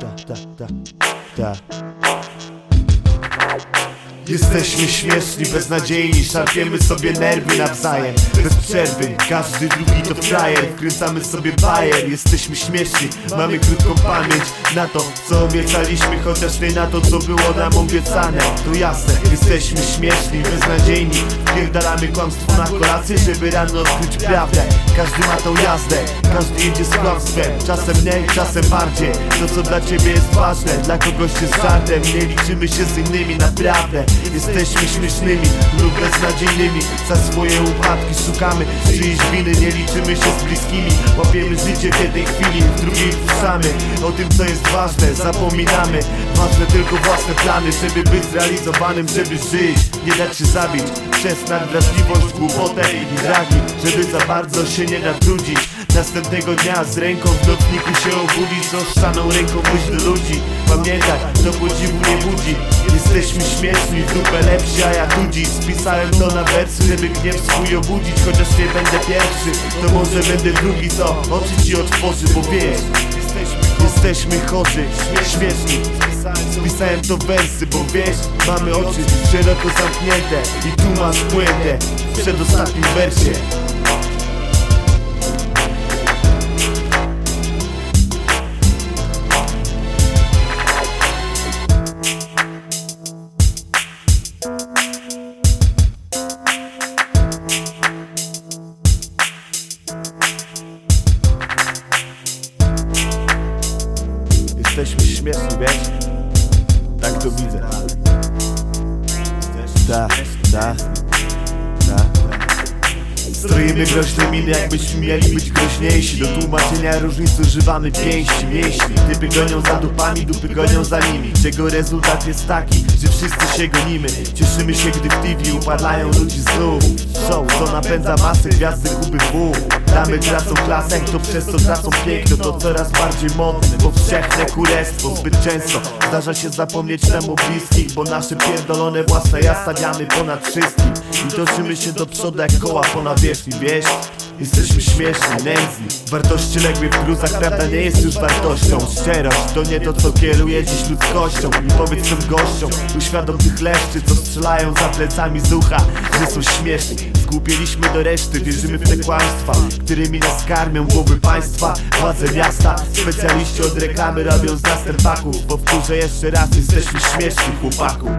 da da da da. Jesteśmy śmieszni, beznadziejni, szarpiemy sobie nerwy nawzajem. Bez przerwy, każdy drugi to frajer. Wkręcamy sobie bajer, jesteśmy śmieszni. Mamy krótką pamięć na to, co obiecaliśmy Chociaż nie na to, co było nam obiecane. To jasne, jesteśmy śmieszni, beznadziejni. Wpierdalamy kłamstwo na kolację, żeby rano odkryć prawdę Każdy ma tą jazdę, każdy jedzie z kłamstwem Czasem mniej, czasem bardziej. To co dla ciebie jest ważne, dla kogoś jest żartem Nie liczymy się z innymi, naprawdę. Jesteśmy śmiesznymi lub beznadziejnymi. Za swoje upadki szukamy czyjejś winy. Nie liczymy się z bliskimi. Łapiemy życie w jednej chwili, w drugiej puszczamy O tym co jest ważne, zapominamy. Ważne tylko własne plany, żeby być zrealizowanym, żeby żyć. Nie dać się zabić przez nadwrażliwość, głupotę i dragi. Żeby za bardzo się nie natrudzić Następnego dnia z ręką w nocniku się obudzić Z ręką pójść do ludzi. Pamiętaj, to podziwu nie budzi. Jesteśmy śmieszni, dupę lepsi, a ja tu dziś Spisałem to na wersy, żeby gniew swój obudzić Chociaż nie będę pierwszy, to może będę drugi Co oczy ci otworzy, bo wiesz Jesteśmy chorzy, śmieszni. Spisałem to wersy, bo wiesz Mamy oczy szeroko zamknięte I tu masz puentę w przedostatnim wersie Jesteśmy śmieszni, wiesz? Tak to widzę. Tak, tak, tak Stroimy groźne miny, jakbyśmy mieli być groźniejsi. Do tłumaczenia różnic używamy pięści, mięśni. Typy gonią za dupami, dupy gonią za nimi. Czego rezultat jest taki, że wszyscy się gonimy. Cieszymy się, gdy w TV upadają ludzi znów Show, co napędza masę, gwiazdy kuby W Damy tracą klasę, to przez to tracą piękno To coraz bardziej modne, powszechne kurestwo Zbyt często zdarza się zapomnieć o bliskich Bo nasze pierdolone własne ja stawiamy ponad wszystkim I toczymy się do przodu jak koła po nawierzchni, wiesz? Jesteśmy śmieszni, nędzni. Wartości legły w gruzach, prawda nie jest już wartością. Szczerość to nie to co kieruje dziś ludzkością. I powiedz tym gościom, uświadom tych leszczy Co strzelają za plecami z ucha, że są śmieszni. Zgłupieliśmy do reszty, wierzymy w te kłamstwa Którymi nas karmią głowy państwa Władze miasta, specjaliści od reklamy robią z nas terpaków Powtórzę jeszcze raz, jesteśmy śmieszni chłopaku